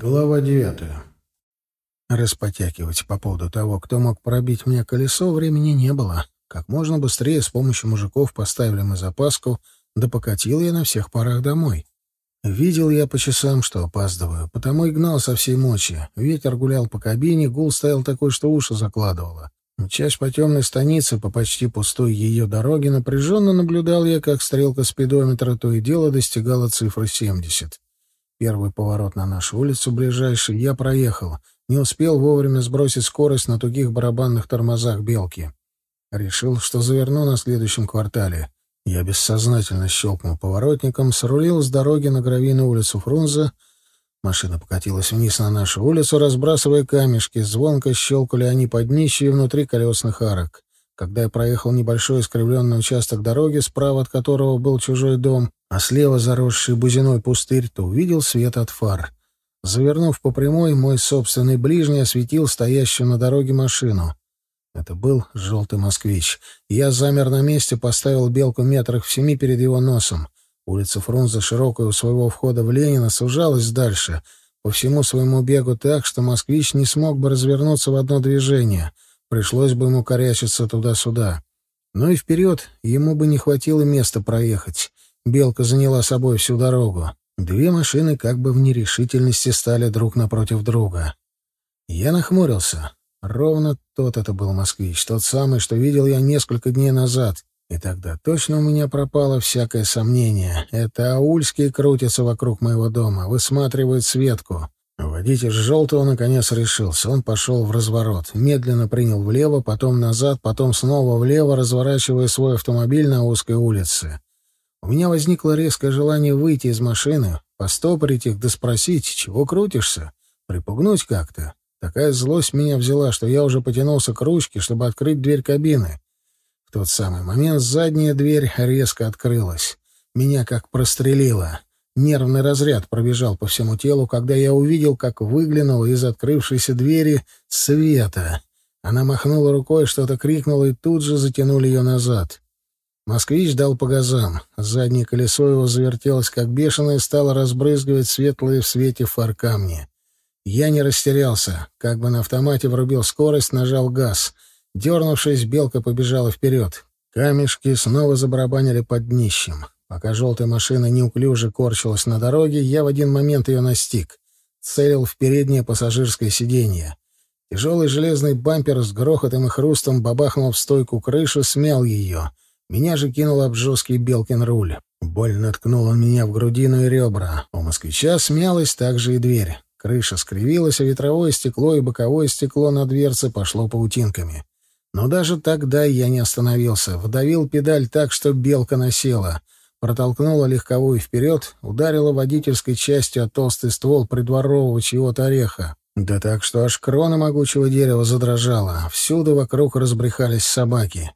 Глава девятая. Распотякивать по поводу того, кто мог пробить мне колесо, времени не было. Как можно быстрее с помощью мужиков поставили мы запаску, да покатил я на всех парах домой. Видел я по часам, что опаздываю, потому и гнал со всей мочи. Ветер гулял по кабине, гул стоял такой, что уши закладывало. Мчась по темной станице, по почти пустой ее дороге, напряженно наблюдал я, как стрелка спидометра то и дело достигала цифры 70. Первый поворот на нашу улицу ближайший я проехал. Не успел вовремя сбросить скорость на тугих барабанных тормозах «Белки». Решил, что заверну на следующем квартале. Я бессознательно щелкнул поворотником, срулил с дороги на гравийную улицу Фрунзе. Машина покатилась вниз на нашу улицу, разбрасывая камешки. Звонко щелкали они под днище и внутри колесных арок. Когда я проехал небольшой искривленный участок дороги, справа от которого был чужой дом, а слева заросший бузиной пустырь, то увидел свет от фар. Завернув по прямой, мой собственный ближний осветил стоящую на дороге машину. Это был желтый москвич. Я замер на месте, поставил белку метрах в семи перед его носом. Улица Фрунзе, широкая у своего входа в Ленина, сужалась дальше, по всему своему бегу так, что москвич не смог бы развернуться в одно движение. Пришлось бы ему корячиться туда-сюда. Но и вперед ему бы не хватило места проехать. Белка заняла собой всю дорогу. Две машины как бы в нерешительности стали друг напротив друга. Я нахмурился. Ровно тот это был москвич, тот самый, что видел я несколько дней назад. И тогда точно у меня пропало всякое сомнение. Это Аульский крутится вокруг моего дома, высматривает Светку. Водитель желтого наконец решился. Он пошел в разворот. Медленно принял влево, потом назад, потом снова влево, разворачивая свой автомобиль на узкой улице. У меня возникло резкое желание выйти из машины, постопорить их да спросить, чего крутишься, припугнуть как-то. Такая злость меня взяла, что я уже потянулся к ручке, чтобы открыть дверь кабины. В тот самый момент задняя дверь резко открылась. Меня как прострелило. Нервный разряд пробежал по всему телу, когда я увидел, как выглянула из открывшейся двери Света. Она махнула рукой, что-то крикнула, и тут же затянули ее назад. Москвич дал по газам. Заднее колесо его завертелось как бешеное стало разбрызгивать светлые в свете фар камни. Я не растерялся. Как бы на автомате врубил скорость, нажал газ. Дернувшись, белка побежала вперед. Камешки снова забарабанили под днищем. Пока желтая машина неуклюже корчилась на дороге, я в один момент ее настиг. Целил в переднее пассажирское сиденье. Тяжелый железный бампер с грохотом и хрустом бабахнул в стойку крыши, смял ее. Меня же кинул об жесткий Белкин руль. Больно ткнул он меня в грудину и ребра. У москвича смялась также и дверь. Крыша скривилась, а ветровое стекло и боковое стекло на дверце пошло паутинками. Но даже тогда я не остановился. Вдавил педаль так, что белка насела. Протолкнула легковую вперед, ударила водительской частью о толстый ствол придворового чего-то ореха. Да так, что аж крона могучего дерева задрожала. Всюду вокруг разбрехались собаки.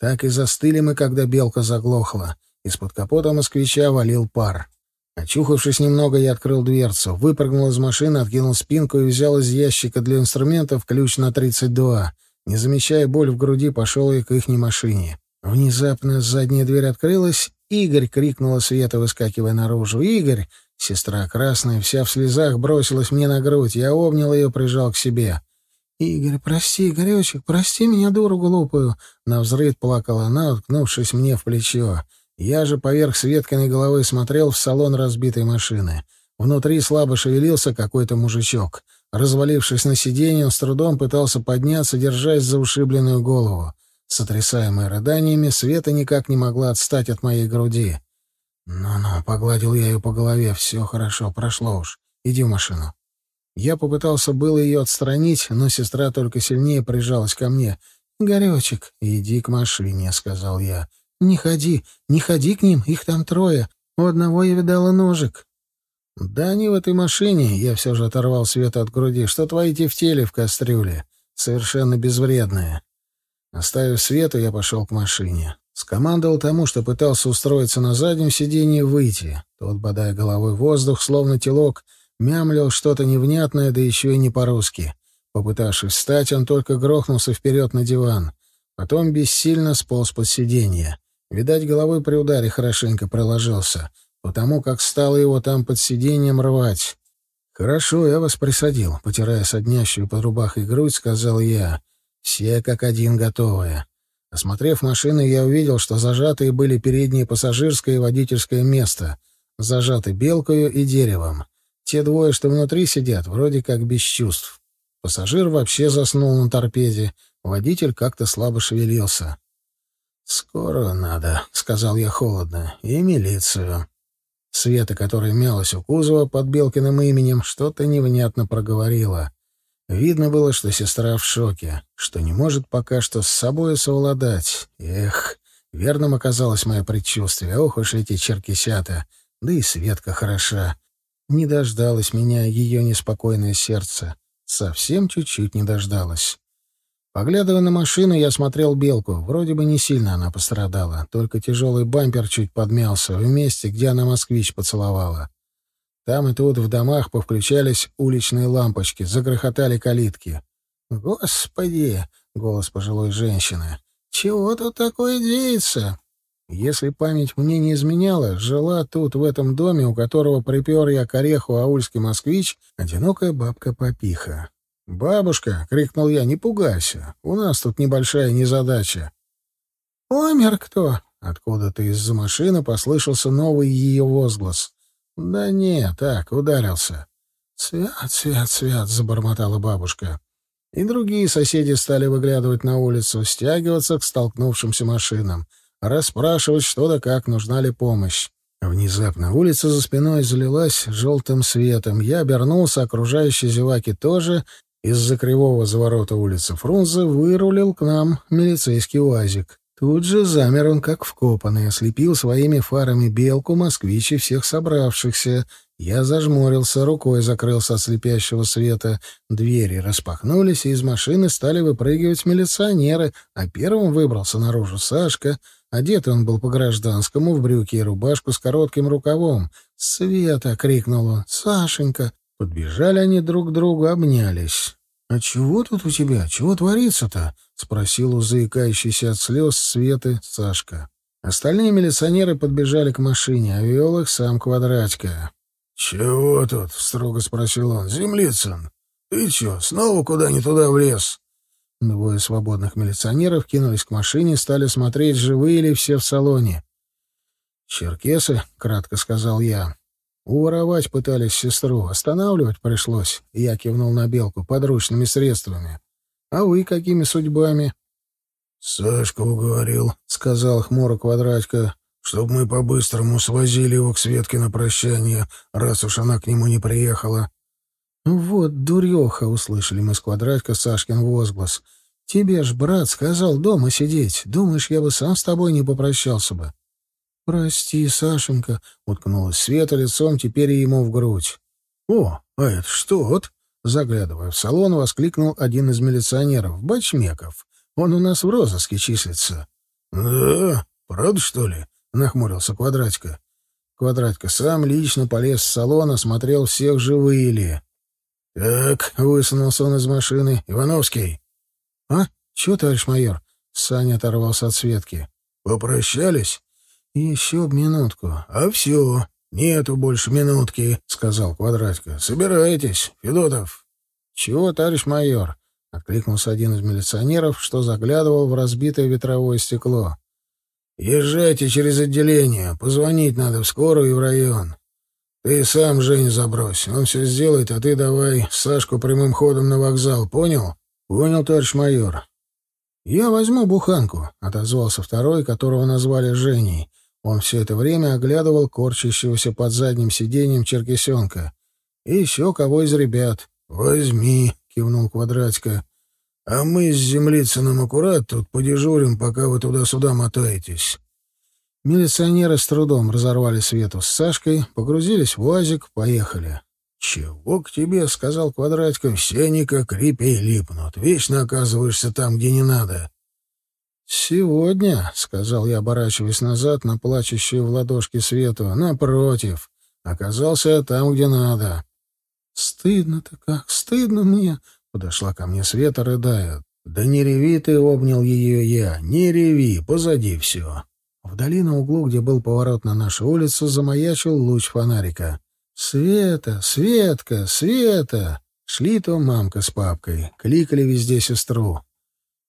Так и застыли мы, когда белка заглохла. Из-под капота москвича валил пар. Очухавшись немного, я открыл дверцу, выпрыгнул из машины, откинул спинку и взял из ящика для инструментов ключ на 32. Не замечая боль в груди, пошел я к ихней машине. Внезапно задняя дверь открылась. «Игорь!» — крикнула Света, выскакивая наружу. «Игорь!» Сестра красная, вся в слезах, бросилась мне на грудь. Я обнял ее, прижал к себе. «Игорь, прости, Игоречек, прости меня, дуру глупую!» Навзрыд плакала она, уткнувшись мне в плечо. Я же поверх Светкиной головы смотрел в салон разбитой машины. Внутри слабо шевелился какой-то мужичок. Развалившись на сиденье, он с трудом пытался подняться, держась за ушибленную голову. Сотрясаемая рыданиями, Света никак не могла отстать от моей груди. «Ну-ну», — погладил я ее по голове, — «все хорошо, прошло уж. Иди в машину». Я попытался было ее отстранить, но сестра только сильнее прижалась ко мне. «Горечек, иди к машине», — сказал я. «Не ходи, не ходи к ним, их там трое. У одного я видала ножик». «Да они в этой машине», — я все же оторвал света от груди, — «что твои тефтели в кастрюле. Совершенно безвредные». Оставив Свету, я пошел к машине. Скомандовал тому, что пытался устроиться на заднем сиденье, выйти. Тот, бодая головой воздух, словно телок, — Мямлил что-то невнятное, да еще и не по-русски. Попытавшись встать, он только грохнулся вперед на диван. Потом бессильно сполз под сиденье. Видать, головой при ударе хорошенько приложился, потому как стало его там под сиденьем рвать. «Хорошо, я вас присадил», — потирая соднящую под рубахой грудь, сказал я. «Все как один готовые». Осмотрев машины, я увидел, что зажатые были передние пассажирское и водительское место, зажаты белкою и деревом. Те двое, что внутри сидят, вроде как без чувств. Пассажир вообще заснул на торпеде, водитель как-то слабо шевелился. «Скоро надо», — сказал я холодно, — «и милицию». Света, которая мялась у кузова под Белкиным именем, что-то невнятно проговорила. Видно было, что сестра в шоке, что не может пока что с собой совладать. Эх, верным оказалось мое предчувствие. Ох уж эти черкисята. Да и Светка хороша. Не дождалось меня ее неспокойное сердце. Совсем чуть-чуть не дождалось. Поглядывая на машину, я смотрел белку. Вроде бы не сильно она пострадала, только тяжелый бампер чуть подмялся в месте, где она москвич поцеловала. Там и тут в домах повключались уличные лампочки, загрохотали калитки. «Господи!» — голос пожилой женщины. «Чего тут такое деется?» Если память мне не изменяла, жила тут, в этом доме, у которого припер я к ореху аульский москвич, одинокая бабка-попиха. «Бабушка!» — крикнул я, — «не пугайся. У нас тут небольшая незадача». «Умер кто?» — откуда-то из-за машины послышался новый ее возглас. «Да не, так, ударился». «Свят, свят, свят!» — забормотала бабушка. И другие соседи стали выглядывать на улицу, стягиваться к столкнувшимся машинам, расспрашивать, что да как, нужна ли помощь. Внезапно улица за спиной залилась желтым светом. Я обернулся, окружающие зеваки тоже, из-за кривого заворота улицы Фрунзе вырулил к нам милицейский УАЗик. Тут же замер он, как вкопанный, ослепил своими фарами белку, москвич и всех собравшихся. Я зажмурился, рукой закрылся от слепящего света. Двери распахнулись, и из машины стали выпрыгивать милиционеры, а первым выбрался наружу Сашка. Одет он был по-гражданскому, в брюки и рубашку с коротким рукавом. «Света!» — крикнул он. «Сашенька!» Подбежали они друг к другу, обнялись. «А чего тут у тебя? Чего творится-то?» — спросил у заикающейся от слез Светы Сашка. Остальные милиционеры подбежали к машине, а вел их сам Квадратько. «Чего тут?» — строго спросил он. «Землицын, ты чё, снова куда не туда влез?» Двое свободных милиционеров кинулись к машине, стали смотреть, живые ли все в салоне. «Черкесы», — кратко сказал я. Уворовать пытались сестру, останавливать пришлось. Я кивнул на белку подручными средствами. А вы какими судьбами? Сашка уговорил, сказал хмуро квадратка, чтоб мы по-быстрому свозили его к Светке на прощание, раз уж она к нему не приехала. Вот дуреха, услышали мы с квадратка Сашкин возглас. Тебе ж брат сказал дома сидеть. Думаешь, я бы сам с тобой не попрощался бы? «Прости, Сашенька», — уткнулась Света лицом теперь ему в грудь. «О, а это что вот?» Заглядывая в салон, воскликнул один из милиционеров, Бачмеков. «Он у нас в розыске числится». «Да? Правда, что ли?» — нахмурился Квадратька. Квадратька сам лично полез в салон, осмотрел всех живые ли. «Так», — высунулся он из машины, — «Ивановский». «А? Чего, товарищ майор?» Саня оторвался от Светки. «Попрощались?» «Еще минутку. А все, нету больше минутки», — сказал Квадратько. «Собирайтесь, Федотов». «Чего, товарищ майор?» — откликнулся один из милиционеров, что заглядывал в разбитое ветровое стекло. «Езжайте через отделение. Позвонить надо в скорую и в район. Ты сам Женю забрось. Он все сделает, а ты давай Сашку прямым ходом на вокзал. Понял?» «Понял, товарищ майор». «Я возьму буханку», — отозвался второй, которого назвали Женей. Он все это время оглядывал корчащегося под задним сиденьем черкесенка. «И еще кого из ребят?» «Возьми», — кивнул Квадратько. «А мы с Землицыным аккурат тут подежурим, пока вы туда-сюда мотаетесь». Милиционеры с трудом разорвали Свету с Сашкой, погрузились в УАЗик, поехали. «Чего к тебе?» — сказал Квадратько. «Все они как репей липнут. Вечно оказываешься там, где не надо». «Сегодня», — сказал я, оборачиваясь назад на плачущую в ладошке Свету, — «напротив, оказался там, где надо». «Стыдно-то как, стыдно мне», — подошла ко мне Света, рыдая. «Да не реви ты», — обнял ее я, — «не реви, позади все». Вдали на углу, где был поворот на нашу улицу, замаячил луч фонарика. «Света! Светка! Света!» Шли то мамка с папкой, кликали везде сестру.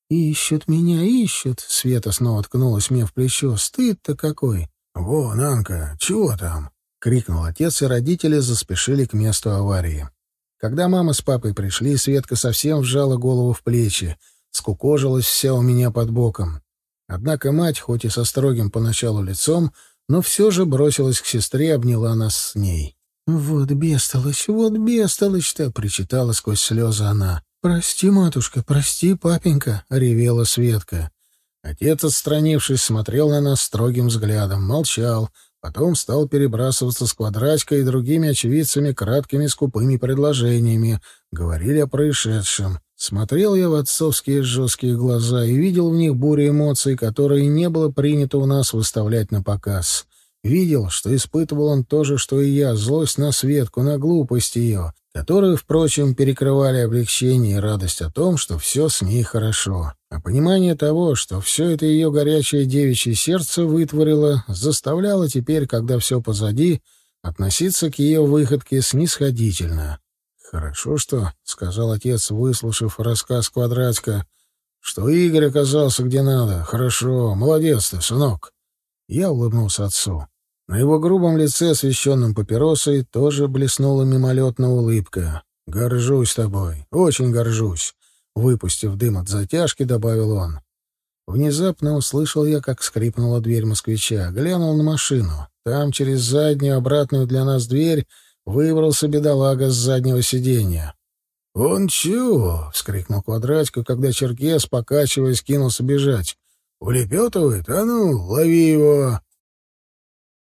«Ищут меня, ищут!» Света снова ткнулась мне в плечо. «Стыд-то какой!» «Вон, Анка, чего там?» — крикнул отец, и родители заспешили к месту аварии. Когда мама с папой пришли, Светка совсем вжала голову в плечи, скукожилась вся у меня под боком. Однако мать, хоть и со строгим поначалу лицом, но все же бросилась к сестре и обняла нас с ней. «Вот бестолочь, вот бестолочь-то!» — причитала сквозь слезы она. «Прости, матушка, прости, папенька!» — ревела Светка. Отец, отстранившись, смотрел на нас строгим взглядом, молчал, потом стал перебрасываться с квадратикой и другими очевидцами краткими скупыми предложениями, говорили о происшедшем. Смотрел я в отцовские жесткие глаза и видел в них бурю эмоций, которые не было принято у нас выставлять на показ. Видел, что испытывал он то же, что и я, злость на Светку, на глупость ее, которые, впрочем, перекрывали облегчение и радость о том, что все с ней хорошо. А понимание того, что все это ее горячее девичье сердце вытворило, заставляло теперь, когда все позади, относиться к ее выходке снисходительно. «Хорошо что», — сказал отец, выслушав рассказ Квадратика, — «что Игорь оказался где надо. Хорошо, молодец ты, сынок». Я улыбнулся отцу. На его грубом лице, освещенном папиросой, тоже блеснула мимолетная улыбка. «Горжусь тобой, очень горжусь», — выпустив дым от затяжки, добавил он. Внезапно услышал я, как скрипнула дверь москвича. Глянул на машину. Там, через заднюю, обратную для нас дверь, выбрался бедолага с заднего сиденья. «Он чего?» — вскрикнул Квадратько, когда Черкес, покачиваясь, кинулся бежать. «Улепетывает? А ну, лови его!»